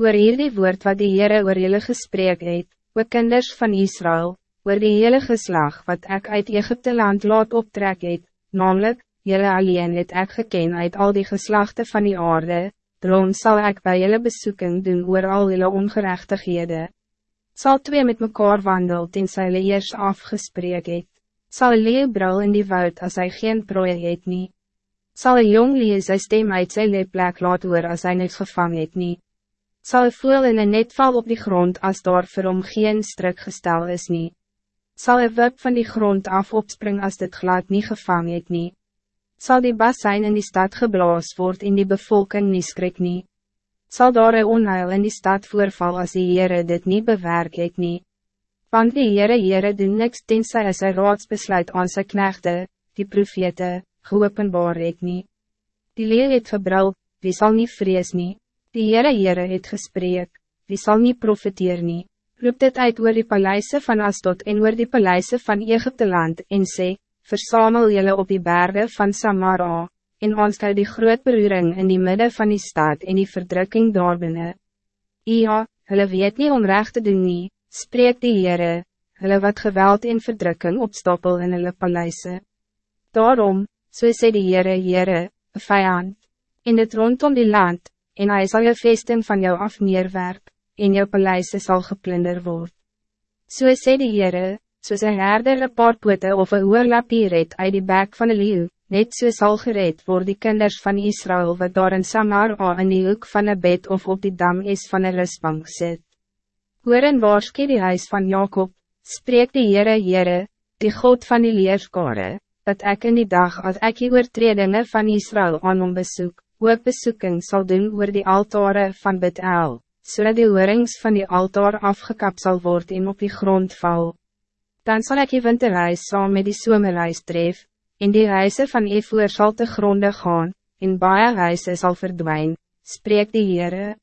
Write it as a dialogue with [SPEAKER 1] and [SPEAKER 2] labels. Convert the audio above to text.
[SPEAKER 1] Hoor hier die woord wat die Heere oor julle gesprek het, oor kinders van Israël, oor die hele geslag wat ik uit Egypte land laat optrek het, namelijk, julle alleen het ek geken uit al die geslachten van die aarde, daarom zal ik bij julle besoeking doen oor al julle ongerechtighede. Zal twee met mekaar wandel tenzij hulle eers afgesprek het, sal leeuw brul in die woud als hij geen prooi het nie, sal een jong leeuw sy stem uit sy leplek laat hoor as hy niks gevang het nie, sal een voel in een net val op die grond als daar vir hom geen strik gestel is nie, sal een wip van die grond af opspring als dit glad niet gevang het nie, zal die basijn in die stad geblaas word en die bevolking nie skrik nie, sal daar een onheil in die stad voorval als die Heere dit niet bewerk het nie, want die Heere Heere doen niks tenzij as hy raadsbesluit aan sy knechte, die profete, geopenbaar het nie. Die leer het gebrul, wie zal niet vrees nie, die Heere Heere het gesprek, wie zal niet profiteer nie, roep dit uit oor die paleise van Astot en oor die paleise van Egypte land en sê, versamel jullie op die bergen van Samara, en ons die groot beroering in die midden van die stad en die verdrukking daarbinnen. Ja, hulle weet niet onrecht te doen nie, spreek die Heere, hulle wat geweld en verdrukking opstapel in hulle paleise. Daarom, so sê die Heere, Heere, een vijand, in het rondom die land, en hij zal je vesten van jou af neerwerp, en jou paleise zal geplunder word. So sê die Heere, soos een herder een paar pote of een oorlapier het uit die bek van een leeuw, net so sal gereed word die kinders van Israël wat daar in Samara in die hoek van een bed of op die dam is van een rustbank sit. Hoor en waarske die huis van Jacob, spreek die Heere Heere, die God van die leerskare, dat ik in die dag als ik die oortredinge van Israël aan hom besoek, ook besoeking zal doen oor die altare van Bethel, zodat die oorings van die altaar afgekap zal worden en op die grond val. Dan zal ik je winterreis saam met die somerreis tref, en die reise van Efoer zal te gronde gaan, en baie reise zal verdwijnen, spreek die Heere.